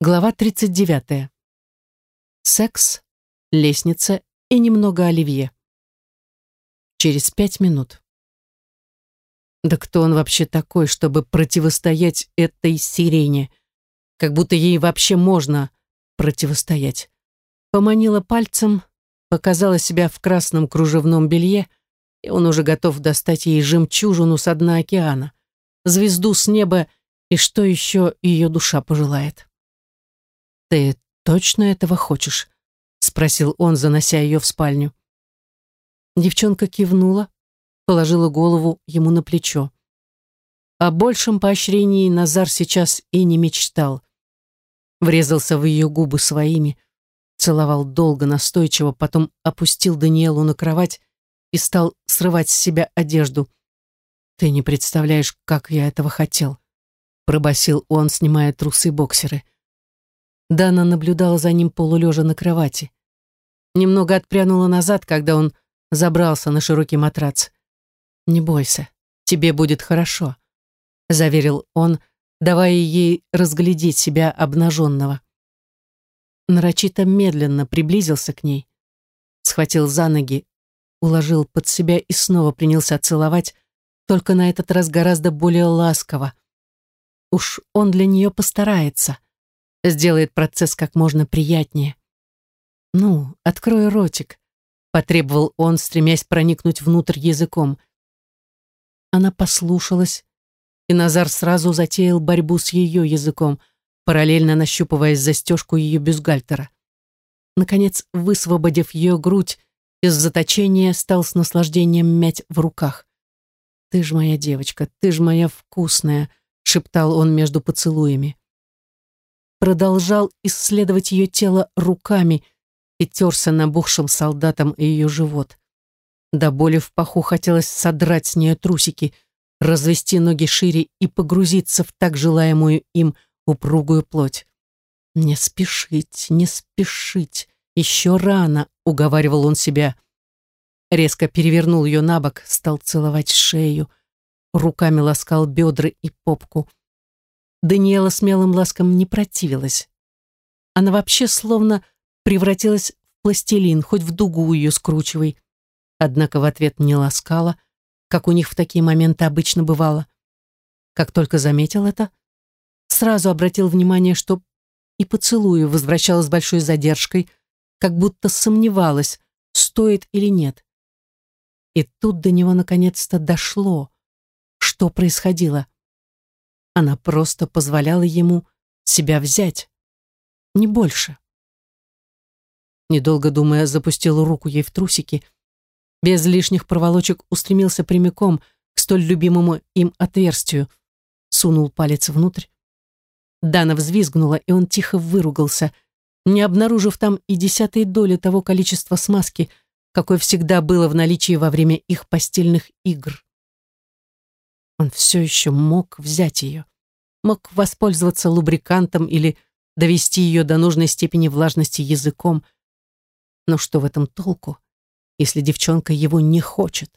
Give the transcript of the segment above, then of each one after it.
Глава 39. Секс, лестница и немного оливье. Через пять минут. Да кто он вообще такой, чтобы противостоять этой сирене? Как будто ей вообще можно противостоять. Поманила пальцем, показала себя в красном кружевном белье, и он уже готов достать ей жемчужину с дна океана, звезду с неба и что еще ее душа пожелает. «Ты точно этого хочешь?» — спросил он, занося ее в спальню. Девчонка кивнула, положила голову ему на плечо. О большем поощрении Назар сейчас и не мечтал. Врезался в ее губы своими, целовал долго, настойчиво, потом опустил Даниэлу на кровать и стал срывать с себя одежду. «Ты не представляешь, как я этого хотел», — пробасил он, снимая трусы-боксеры. Дана наблюдала за ним полулежа на кровати. Немного отпрянула назад, когда он забрался на широкий матрац. «Не бойся, тебе будет хорошо», — заверил он, давая ей разглядеть себя обнаженного. Нарочито медленно приблизился к ней, схватил за ноги, уложил под себя и снова принялся целовать, только на этот раз гораздо более ласково. Уж он для нее постарается сделает процесс как можно приятнее. «Ну, открой ротик», — потребовал он, стремясь проникнуть внутрь языком. Она послушалась, и Назар сразу затеял борьбу с ее языком, параллельно нащупывая застежку ее бюстгальтера. Наконец, высвободив ее грудь из заточения, стал с наслаждением мять в руках. «Ты ж моя девочка, ты ж моя вкусная», — шептал он между поцелуями продолжал исследовать ее тело руками и терся набухшим солдатом ее живот. До боли в паху хотелось содрать с нее трусики, развести ноги шире и погрузиться в так желаемую им упругую плоть. «Не спешить, не спешить, еще рано», — уговаривал он себя. Резко перевернул ее на бок, стал целовать шею, руками ласкал бедра и попку. Даниэла смелым ласкам не противилась. Она вообще словно превратилась в пластилин, хоть в дугу ее скручивай. Однако в ответ не ласкала, как у них в такие моменты обычно бывало. Как только заметил это, сразу обратил внимание, что и поцелую возвращалась с большой задержкой, как будто сомневалась, стоит или нет. И тут до него наконец-то дошло, что происходило. Она просто позволяла ему себя взять. Не больше. Недолго думая, запустил руку ей в трусики, без лишних проволочек устремился прямиком к столь любимому им отверстию, сунул палец внутрь. Дана взвизгнула, и он тихо выругался, не обнаружив там и десятой доли того количества смазки, какой всегда было в наличии во время их постельных игр. Он все еще мог взять ее. Мог воспользоваться лубрикантом или довести ее до нужной степени влажности языком. Но что в этом толку, если девчонка его не хочет?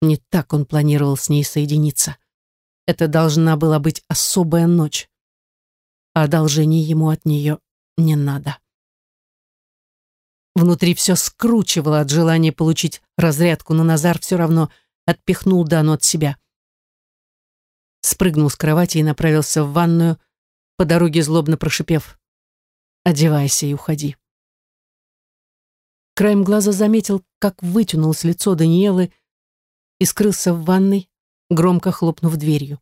Не так он планировал с ней соединиться. Это должна была быть особая ночь. А одолжений ему от нее не надо. Внутри все скручивало от желания получить разрядку, но Назар все равно отпихнул Дану от себя. Спрыгнул с кровати и направился в ванную, по дороге злобно прошипев «Одевайся и уходи». Краем глаза заметил, как вытянулось лицо Даниэлы и скрылся в ванной, громко хлопнув дверью.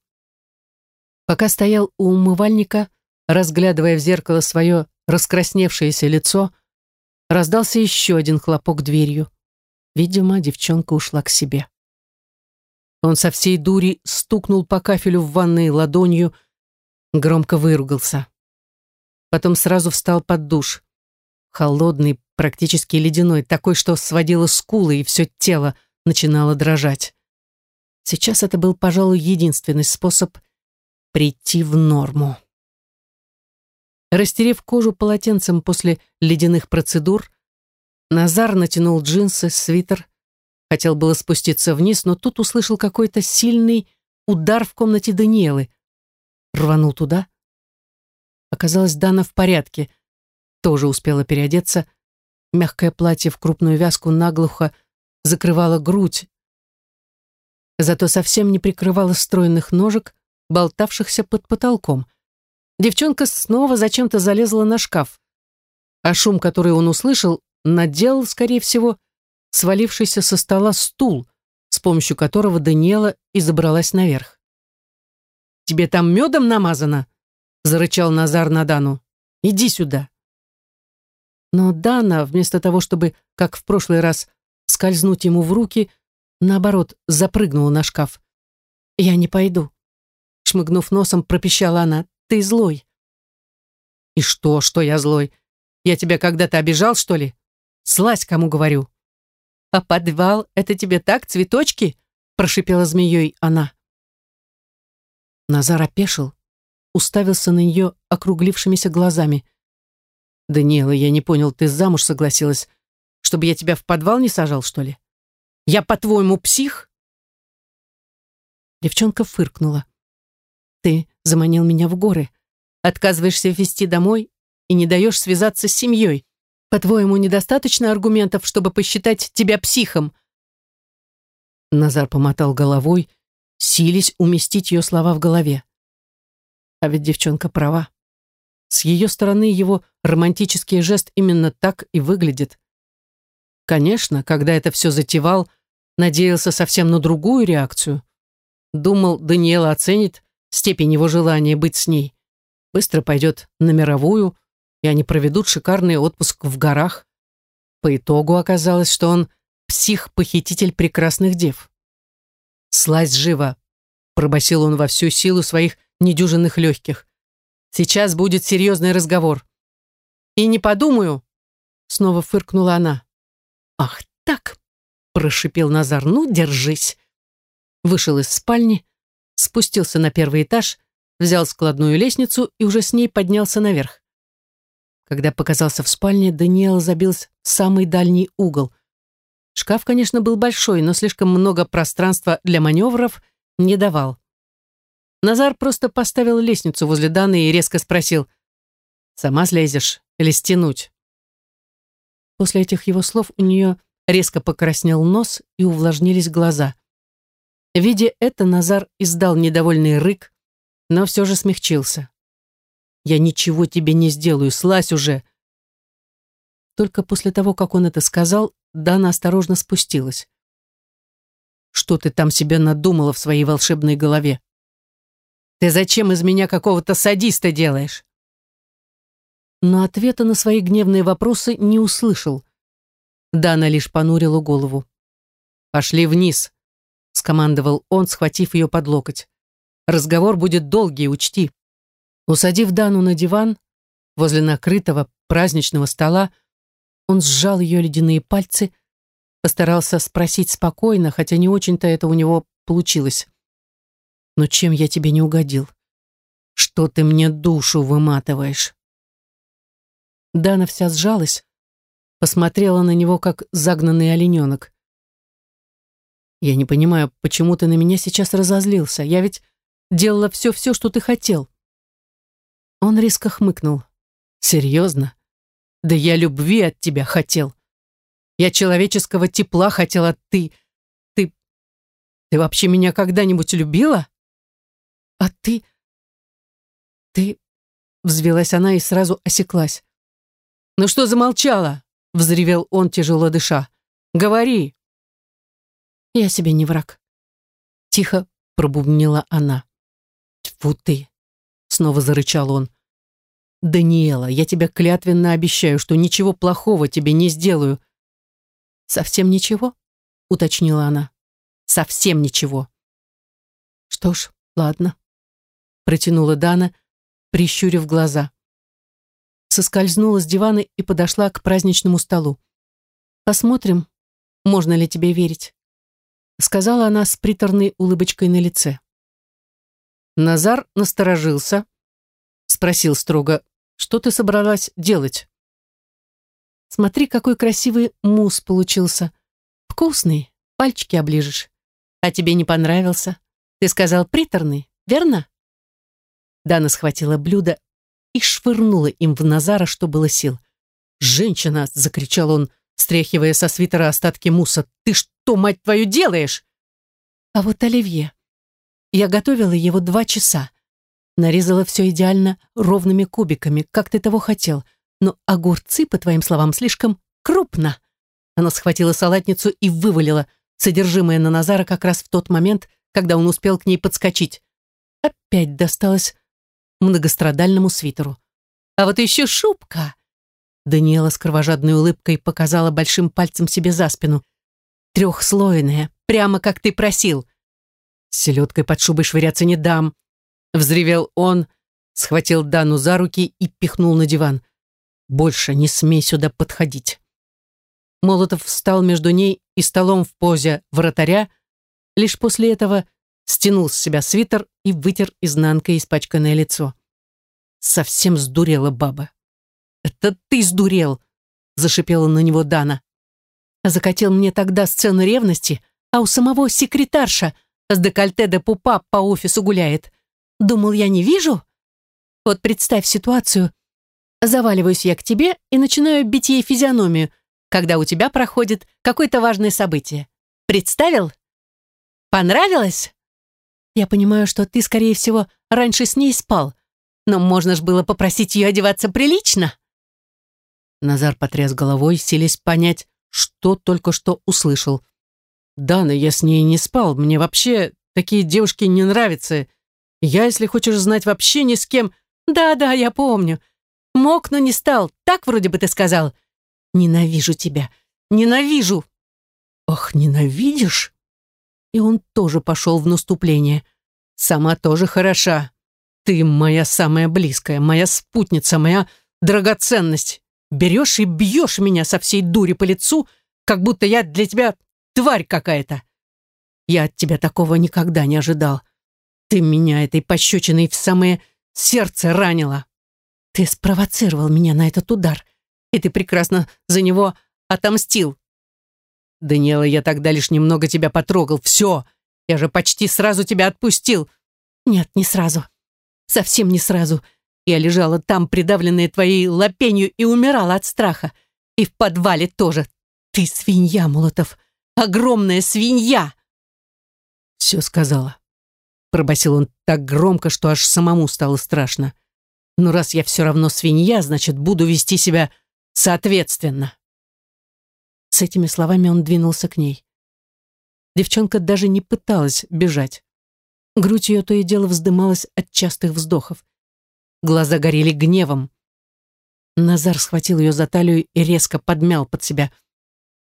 Пока стоял у умывальника, разглядывая в зеркало свое раскрасневшееся лицо, раздался еще один хлопок дверью. Видимо, девчонка ушла к себе. Он со всей дури стукнул по кафелю в ванной ладонью, громко выругался. Потом сразу встал под душ. Холодный, практически ледяной, такой, что сводило скулы и все тело начинало дрожать. Сейчас это был, пожалуй, единственный способ прийти в норму. Растерев кожу полотенцем после ледяных процедур, Назар натянул джинсы, свитер, Хотел было спуститься вниз, но тут услышал какой-то сильный удар в комнате Даниэлы. Рванул туда. Оказалось, Дана в порядке. Тоже успела переодеться. Мягкое платье в крупную вязку наглухо закрывало грудь, зато совсем не прикрывало стройных ножек, болтавшихся под потолком. Девчонка снова зачем-то залезла на шкаф, а шум, который он услышал, наделал, скорее всего, свалившийся со стола стул, с помощью которого Даниэла и забралась наверх. «Тебе там медом намазано?» — зарычал Назар на Дану. «Иди сюда». Но Дана, вместо того, чтобы, как в прошлый раз, скользнуть ему в руки, наоборот, запрыгнула на шкаф. «Я не пойду», — шмыгнув носом, пропищала она. «Ты злой». «И что, что я злой? Я тебя когда-то обижал, что ли? Слазь, кому говорю». «А подвал — это тебе так, цветочки?» — прошипела змеей она. Назар опешил, уставился на нее округлившимися глазами. «Даниэла, я не понял, ты замуж согласилась, чтобы я тебя в подвал не сажал, что ли? Я, по-твоему, псих?» Девчонка фыркнула. «Ты заманил меня в горы, отказываешься везти домой и не даешь связаться с семьей. По-твоему, недостаточно аргументов, чтобы посчитать тебя психом?» Назар помотал головой, сились уместить ее слова в голове. А ведь девчонка права. С ее стороны его романтический жест именно так и выглядит. Конечно, когда это все затевал, надеялся совсем на другую реакцию. Думал, Даниэла оценит степень его желания быть с ней. Быстро пойдет на мировую, и они проведут шикарный отпуск в горах. По итогу оказалось, что он псих-похититель прекрасных дев. «Слазь живо!» — пробасил он во всю силу своих недюжинных легких. Сейчас будет серьезный разговор. И не подумаю, снова фыркнула она. Ах, так, прошипел Назар, ну, держись. Вышел из спальни, спустился на первый этаж, взял складную лестницу и уже с ней поднялся наверх. Когда показался в спальне, Даниэл забился в самый дальний угол. Шкаф, конечно, был большой, но слишком много пространства для маневров не давал. Назар просто поставил лестницу возле Даны и резко спросил, «Сама слезешь или стянуть?» После этих его слов у нее резко покраснел нос и увлажнились глаза. Видя это, Назар издал недовольный рык, но все же смягчился. «Я ничего тебе не сделаю, слазь уже!» Только после того, как он это сказал, Дана осторожно спустилась. «Что ты там себе надумала в своей волшебной голове?» Ты зачем из меня какого-то садиста делаешь?» Но ответа на свои гневные вопросы не услышал. Дана лишь понурила голову. «Пошли вниз», — скомандовал он, схватив ее под локоть. «Разговор будет долгий, учти». Усадив Дану на диван, возле накрытого праздничного стола, он сжал ее ледяные пальцы, постарался спросить спокойно, хотя не очень-то это у него получилось. Но чем я тебе не угодил? Что ты мне душу выматываешь?» Дана вся сжалась, посмотрела на него, как загнанный олененок. «Я не понимаю, почему ты на меня сейчас разозлился? Я ведь делала все-все, что ты хотел». Он резко хмыкнул. «Серьезно? Да я любви от тебя хотел. Я человеческого тепла хотел, а ты... Ты... Ты вообще меня когда-нибудь любила?» «А ты... ты...» Взвелась она и сразу осеклась. «Ну что замолчала?» — взревел он, тяжело дыша. «Говори!» «Я себе не враг», — тихо пробубнила она. «Тьфу ты!» — снова зарычал он. «Даниэла, я тебе клятвенно обещаю, что ничего плохого тебе не сделаю». «Совсем ничего?» — уточнила она. «Совсем ничего». «Что ж, ладно» протянула Дана, прищурив глаза. Соскользнула с дивана и подошла к праздничному столу. «Посмотрим, можно ли тебе верить», сказала она с приторной улыбочкой на лице. Назар насторожился, спросил строго, «Что ты собралась делать?» «Смотри, какой красивый мусс получился. Вкусный, пальчики оближешь. А тебе не понравился? Ты сказал приторный, верно?» Дана схватила блюдо и швырнула им в Назара, что было сил. «Женщина!» — закричал он, стряхивая со свитера остатки мусса. «Ты что, мать твою, делаешь?» А вот оливье. Я готовила его два часа. Нарезала все идеально ровными кубиками, как ты того хотел. Но огурцы, по твоим словам, слишком крупно. Она схватила салатницу и вывалила содержимое на Назара как раз в тот момент, когда он успел к ней подскочить. Опять досталось многострадальному свитеру. А вот еще шубка. Даниэла с кровожадной улыбкой показала большим пальцем себе за спину. Трехслойная, прямо как ты просил. С селедкой под шубой швыряться не дам. Взревел он, схватил Дану за руки и пихнул на диван. Больше не смей сюда подходить. Молотов встал между ней и столом в позе вратаря, лишь после этого стянул с себя свитер и вытер изнанкой испачканное лицо. Совсем сдурела баба. «Это ты сдурел!» — зашипела на него Дана. Закатил мне тогда сцену ревности, а у самого секретарша с декольте де пупа по офису гуляет. Думал, я не вижу? Вот представь ситуацию. Заваливаюсь я к тебе и начинаю бить ей физиономию, когда у тебя проходит какое-то важное событие. Представил? Понравилось? Я понимаю, что ты, скорее всего, раньше с ней спал, но можно ж было попросить ее одеваться прилично. Назар потряс головой, силясь понять, что только что услышал. «Да, но я с ней не спал. Мне вообще такие девушки не нравятся. Я, если хочешь знать, вообще ни с кем...» «Да-да, я помню. Мог, но не стал. Так вроде бы ты сказал. Ненавижу тебя. Ненавижу!» «Ох, ненавидишь?» И он тоже пошел в наступление. «Сама тоже хороша. Ты моя самая близкая, моя спутница, моя драгоценность. Берешь и бьешь меня со всей дури по лицу, как будто я для тебя тварь какая-то. Я от тебя такого никогда не ожидал. Ты меня этой пощечиной в самое сердце ранила. Ты спровоцировал меня на этот удар, и ты прекрасно за него отомстил. Даниэла, я тогда лишь немного тебя потрогал. Все, я же почти сразу тебя отпустил. Нет, не сразу. Совсем не сразу. Я лежала там, придавленная твоей лапенью, и умирала от страха. И в подвале тоже. Ты свинья, Молотов. Огромная свинья. Все сказала. Пробасил он так громко, что аж самому стало страшно. Но раз я все равно свинья, значит, буду вести себя соответственно. С этими словами он двинулся к ней. Девчонка даже не пыталась бежать. Грудь ее то и дело вздымалась от частых вздохов. Глаза горели гневом. Назар схватил ее за талию и резко подмял под себя.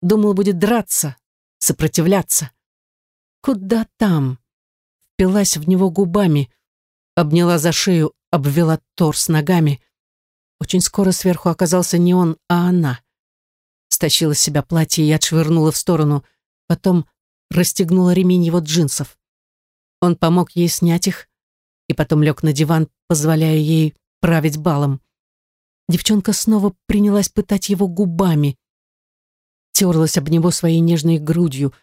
Думал, будет драться, сопротивляться. Куда там? Впилась в него губами, обняла за шею, обвела торс ногами. Очень скоро сверху оказался не он, а она. Стащила с себя платье и отшвырнула в сторону, потом расстегнула ремень его джинсов. Он помог ей снять их и потом лег на диван, позволяя ей править балом. Девчонка снова принялась пытать его губами, терлась об него своей нежной грудью,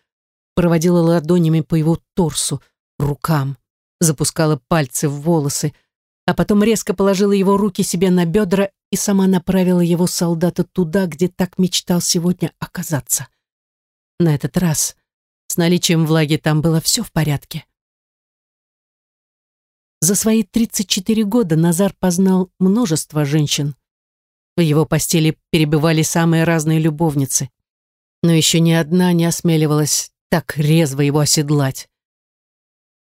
проводила ладонями по его торсу, рукам, запускала пальцы в волосы, а потом резко положила его руки себе на бедра и сама направила его солдата туда, где так мечтал сегодня оказаться. На этот раз с наличием влаги там было все в порядке. За свои 34 года Назар познал множество женщин. В его постели перебывали самые разные любовницы, но еще ни одна не осмеливалась так резво его оседлать.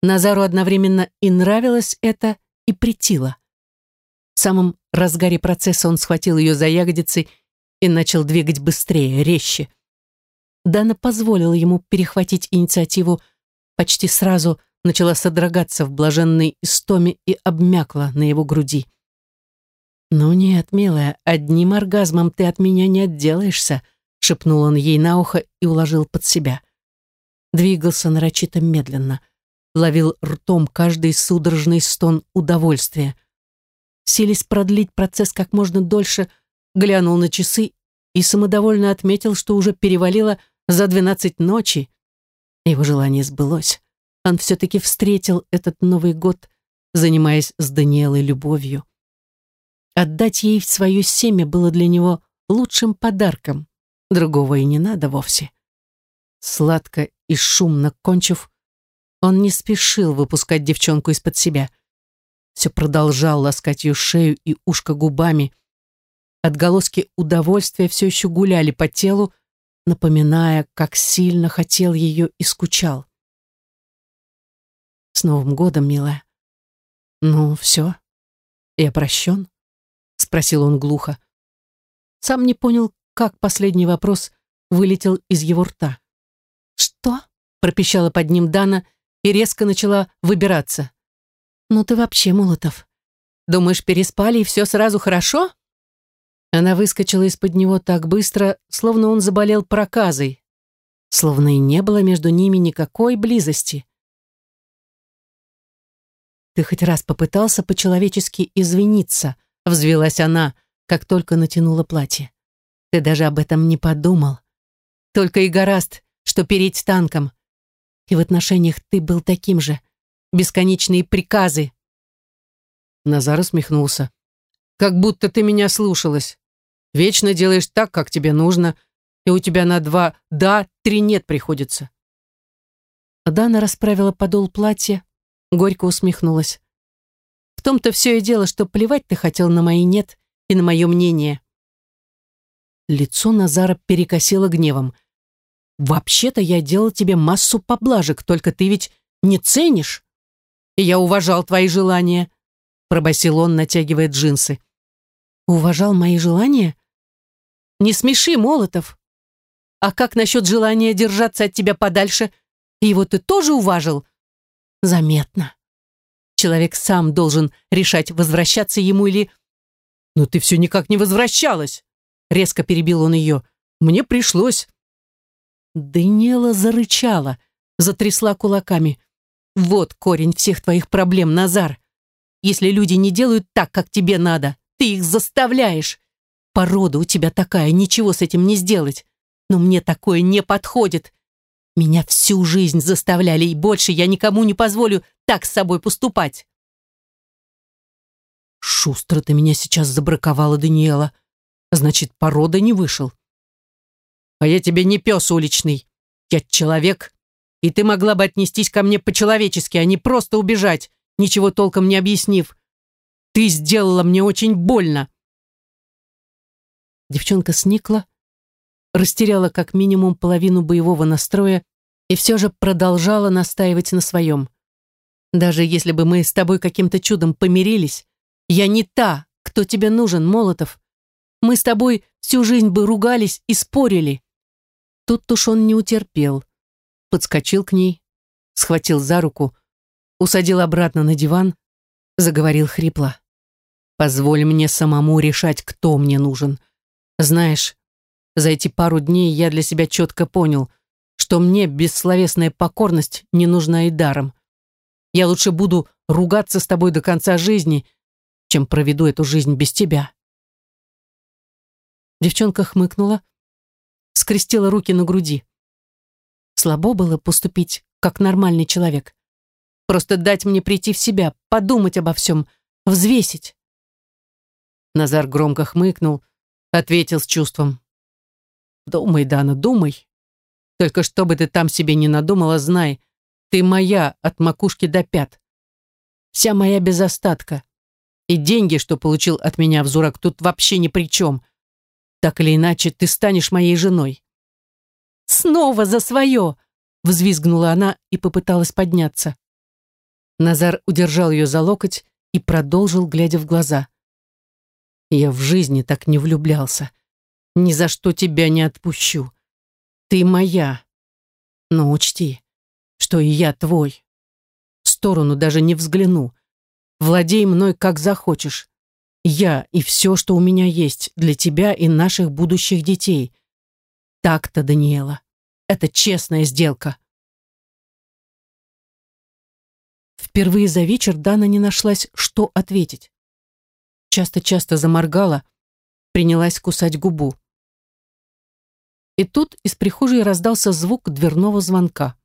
Назару одновременно и нравилось это, и притило. В самом разгаре процесса он схватил ее за ягодицы и начал двигать быстрее, резче. Дана позволила ему перехватить инициативу почти сразу, начала содрогаться в блаженной истоме и обмякла на его груди. «Ну нет, милая, одним оргазмом ты от меня не отделаешься», шепнул он ей на ухо и уложил под себя. Двигался нарочито медленно, ловил ртом каждый судорожный стон удовольствия. Селись продлить процесс как можно дольше, глянул на часы и самодовольно отметил, что уже перевалило за двенадцать ночи. Его желание сбылось он все-таки встретил этот Новый год, занимаясь с Даниэлой любовью. Отдать ей свое семя было для него лучшим подарком. Другого и не надо вовсе. Сладко и шумно кончив, он не спешил выпускать девчонку из-под себя. Все продолжал ласкать ее шею и ушко губами. Отголоски удовольствия все еще гуляли по телу, напоминая, как сильно хотел ее и скучал. «С Новым годом, милая!» «Ну, все, я прощен?» — спросил он глухо. Сам не понял, как последний вопрос вылетел из его рта. «Что?» — пропищала под ним Дана и резко начала выбираться. «Ну ты вообще, Молотов, думаешь, переспали и все сразу хорошо?» Она выскочила из-под него так быстро, словно он заболел проказой, словно и не было между ними никакой близости. «Ты хоть раз попытался по-человечески извиниться?» — взвелась она, как только натянула платье. «Ты даже об этом не подумал. Только и гораст, что переть танком. И в отношениях ты был таким же. Бесконечные приказы». Назар усмехнулся. «Как будто ты меня слушалась. Вечно делаешь так, как тебе нужно, и у тебя на два «да», три «нет» приходится». Дана расправила подол платья, горько усмехнулась. В том-то все и дело, что плевать ты хотел на мои «нет» и на мое мнение. Лицо Назара перекосило гневом. «Вообще-то я делал тебе массу поблажек, только ты ведь не ценишь. И я уважал твои желания», — пробасил он, натягивая джинсы. «Уважал мои желания?» Не смеши, Молотов. А как насчет желания держаться от тебя подальше? Его ты тоже уважил? Заметно. Человек сам должен решать, возвращаться ему или... Но ты все никак не возвращалась. Резко перебил он ее. Мне пришлось. Даниэла зарычала, затрясла кулаками. Вот корень всех твоих проблем, Назар. Если люди не делают так, как тебе надо, ты их заставляешь. Порода у тебя такая, ничего с этим не сделать. Но мне такое не подходит. Меня всю жизнь заставляли, и больше я никому не позволю так с собой поступать. Шустро ты меня сейчас забраковала, Даниэла. Значит, порода не вышел. А я тебе не пес уличный. Я человек, и ты могла бы отнестись ко мне по-человечески, а не просто убежать, ничего толком не объяснив. Ты сделала мне очень больно. Девчонка сникла, растеряла как минимум половину боевого настроя и все же продолжала настаивать на своем. «Даже если бы мы с тобой каким-то чудом помирились, я не та, кто тебе нужен, Молотов. Мы с тобой всю жизнь бы ругались и спорили». Тут уж он не утерпел. Подскочил к ней, схватил за руку, усадил обратно на диван, заговорил хрипло. «Позволь мне самому решать, кто мне нужен. Знаешь, за эти пару дней я для себя четко понял, что мне бессловесная покорность не нужна и даром. Я лучше буду ругаться с тобой до конца жизни, чем проведу эту жизнь без тебя. Девчонка хмыкнула, скрестила руки на груди. Слабо было поступить, как нормальный человек. Просто дать мне прийти в себя, подумать обо всем, взвесить. Назар громко хмыкнул, ответил с чувством. Думай, Дана, думай. Только что бы ты там себе не надумала, знай, ты моя от макушки до пят. Вся моя без остатка. И деньги, что получил от меня в Зурак, тут вообще ни при чем. Так или иначе, ты станешь моей женой. Снова за свое! Взвизгнула она и попыталась подняться. Назар удержал ее за локоть и продолжил, глядя в глаза. Я в жизни так не влюблялся. Ни за что тебя не отпущу. Ты моя. Но учти, что и я твой. В сторону даже не взгляну. Владей мной как захочешь. Я и все, что у меня есть для тебя и наших будущих детей. Так-то, Даниэла. Это честная сделка. Впервые за вечер Дана не нашлась, что ответить часто-часто заморгала, принялась кусать губу. И тут из прихожей раздался звук дверного звонка.